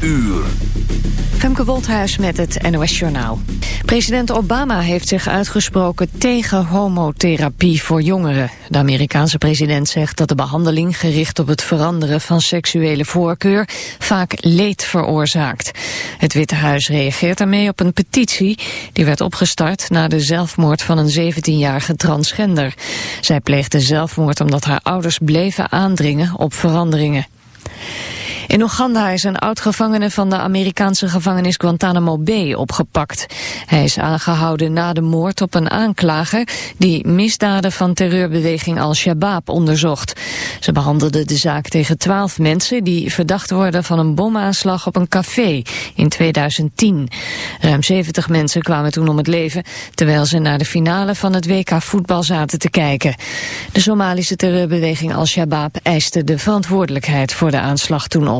Uur. Femke Wolthuis met het NOS Journaal. President Obama heeft zich uitgesproken tegen homotherapie voor jongeren. De Amerikaanse president zegt dat de behandeling gericht op het veranderen van seksuele voorkeur vaak leed veroorzaakt. Het Witte Huis reageert daarmee op een petitie die werd opgestart na de zelfmoord van een 17-jarige transgender. Zij pleegde zelfmoord omdat haar ouders bleven aandringen op veranderingen. In Oeganda is een oud-gevangene van de Amerikaanse gevangenis Guantanamo Bay opgepakt. Hij is aangehouden na de moord op een aanklager die misdaden van terreurbeweging Al-Shabaab onderzocht. Ze behandelden de zaak tegen twaalf mensen die verdacht worden van een bomaanslag op een café in 2010. Ruim 70 mensen kwamen toen om het leven terwijl ze naar de finale van het WK voetbal zaten te kijken. De Somalische terreurbeweging Al-Shabaab eiste de verantwoordelijkheid voor de aanslag toen op.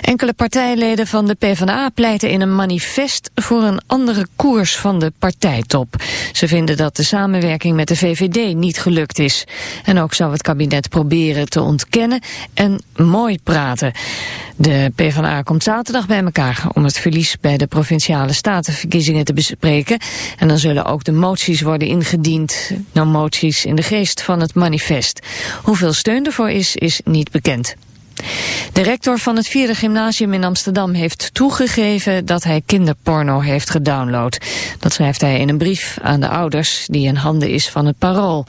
Enkele partijleden van de PvdA pleiten in een manifest voor een andere koers van de partijtop. Ze vinden dat de samenwerking met de VVD niet gelukt is. En ook zou het kabinet proberen te ontkennen en mooi praten. De PvdA komt zaterdag bij elkaar om het verlies bij de provinciale statenverkiezingen te bespreken. En dan zullen ook de moties worden ingediend, nou moties in de geest van het manifest. Hoeveel steun ervoor is, is niet bekend. De rector van het vierde gymnasium in Amsterdam heeft toegegeven dat hij kinderporno heeft gedownload. Dat schrijft hij in een brief aan de ouders die in handen is van het parool.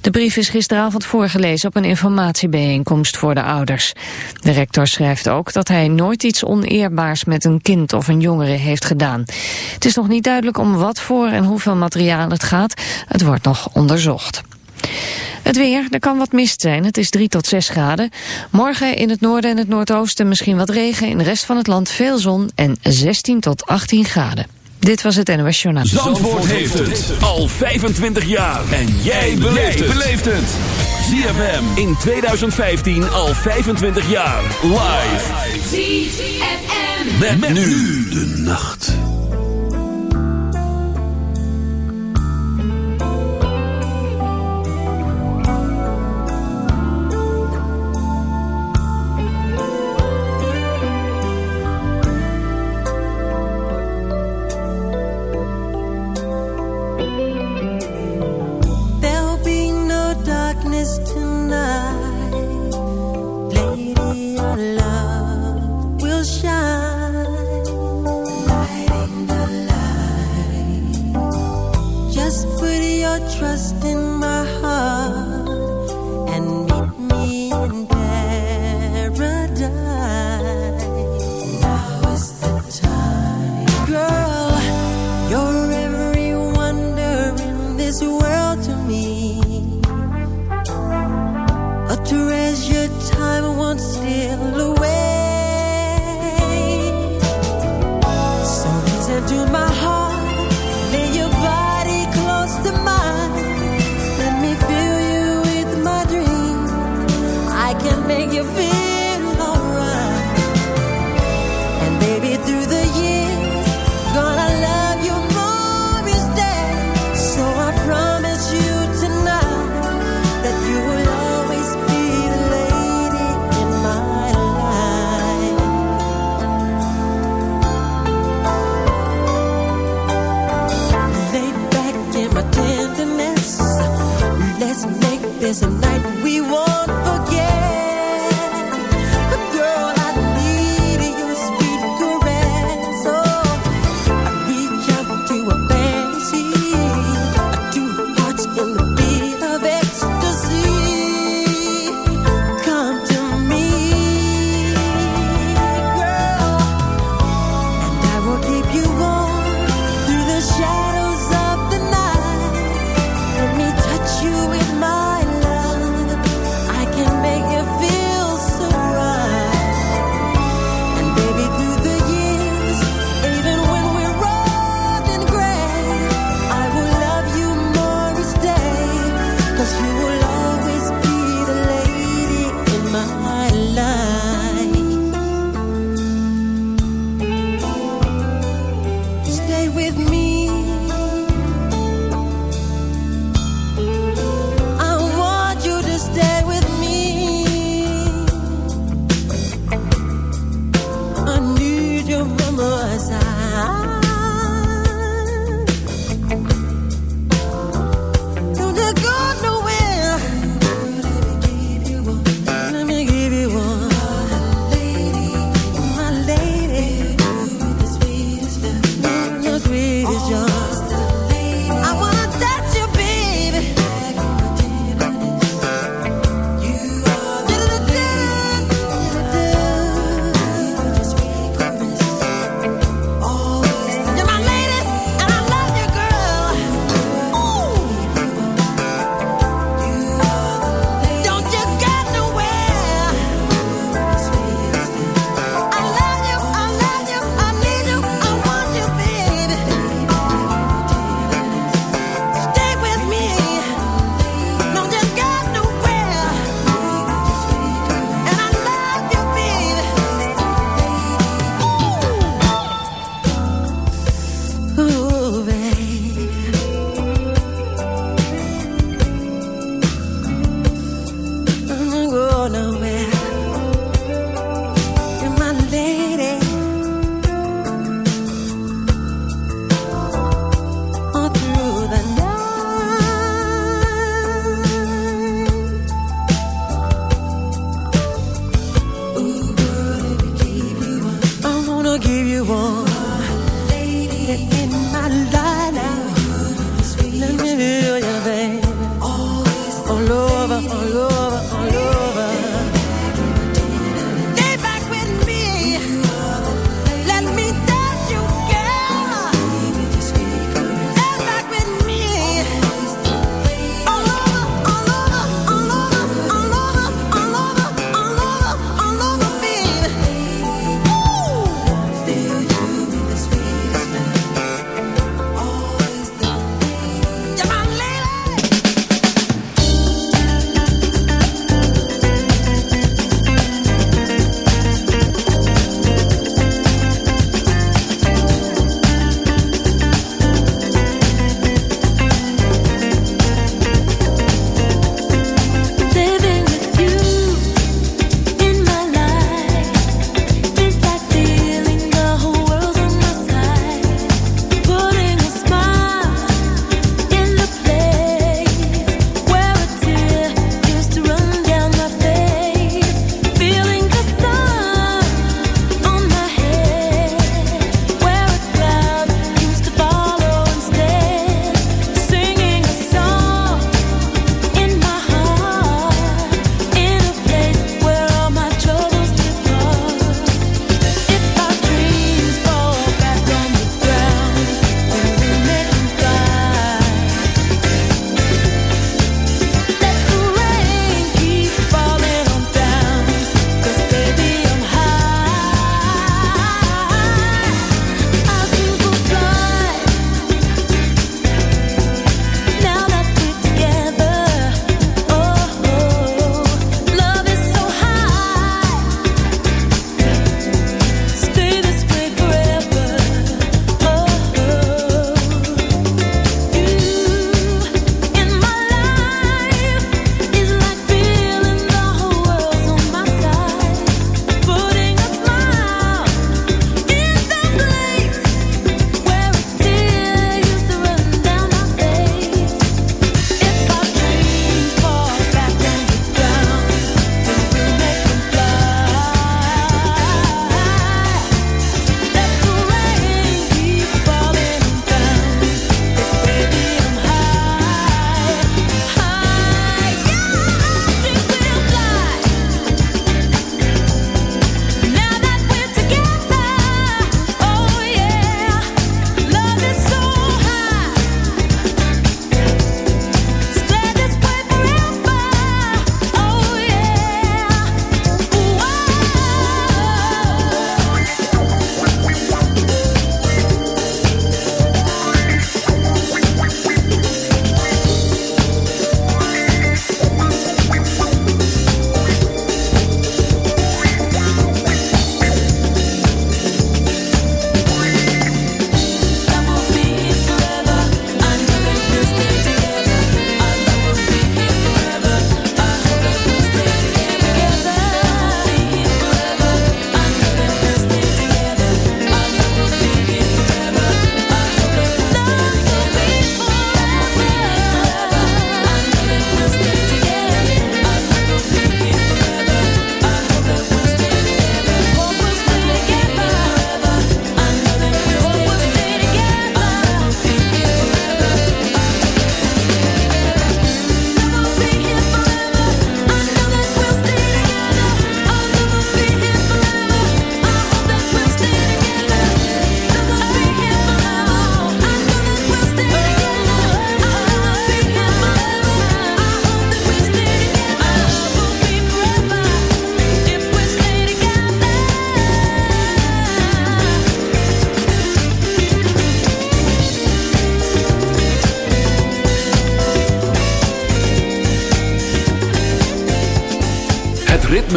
De brief is gisteravond voorgelezen op een informatiebijeenkomst voor de ouders. De rector schrijft ook dat hij nooit iets oneerbaars met een kind of een jongere heeft gedaan. Het is nog niet duidelijk om wat voor en hoeveel materiaal het gaat. Het wordt nog onderzocht. Het weer, er kan wat mist zijn. Het is 3 tot 6 graden. Morgen in het noorden en het noordoosten misschien wat regen. In de rest van het land veel zon en 16 tot 18 graden. Dit was het NOS Journaal. Zandvoort, heeft het al 25 jaar. En jij beleeft het. ZFM in 2015 al 25 jaar. Live. ZFM. met nu de nacht.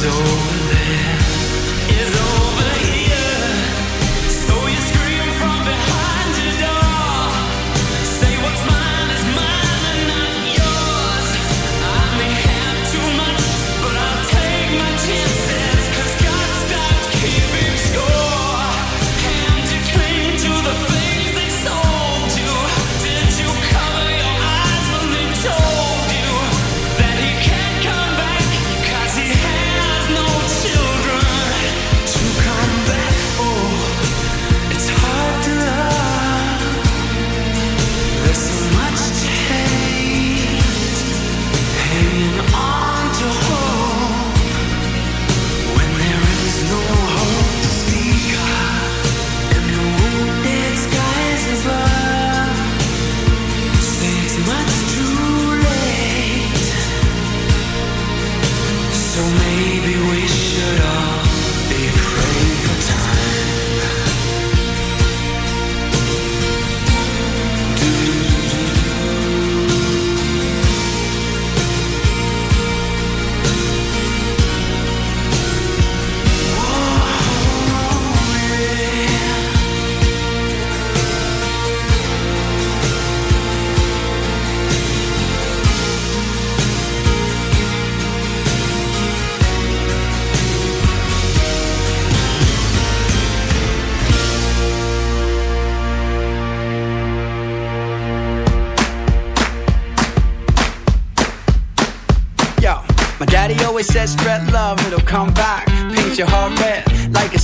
so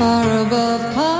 far above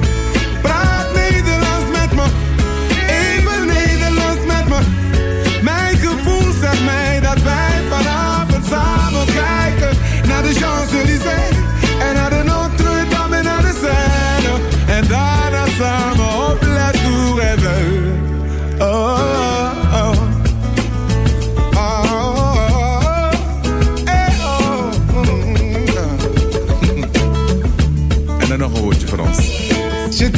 Zit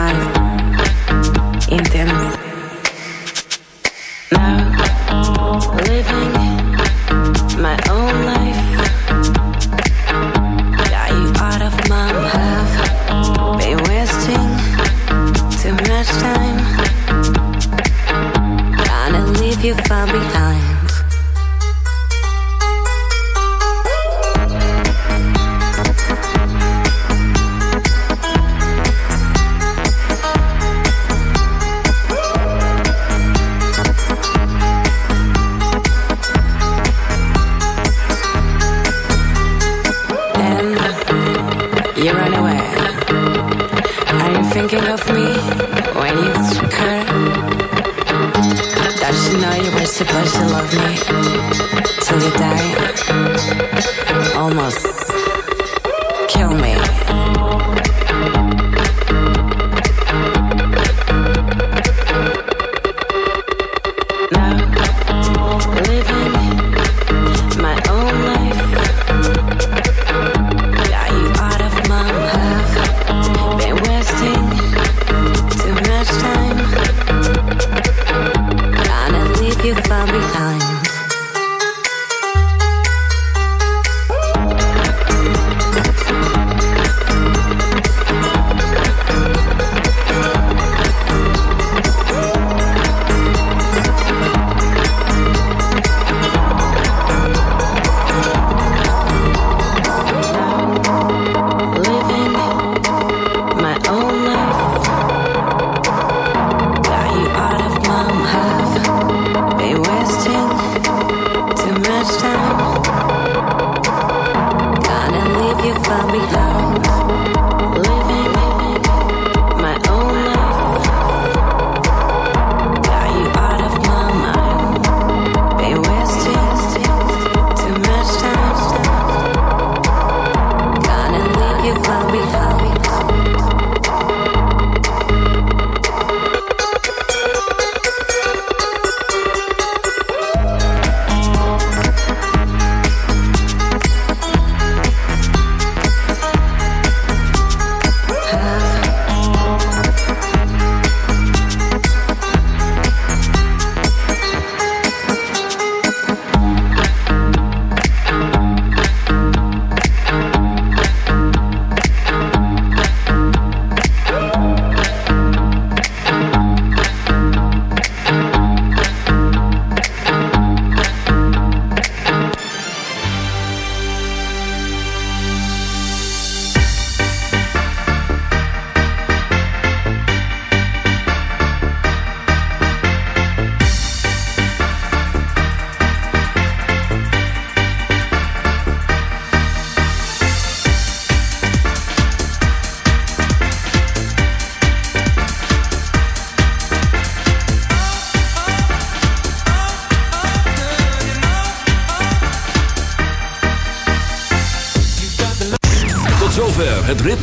night. find me out.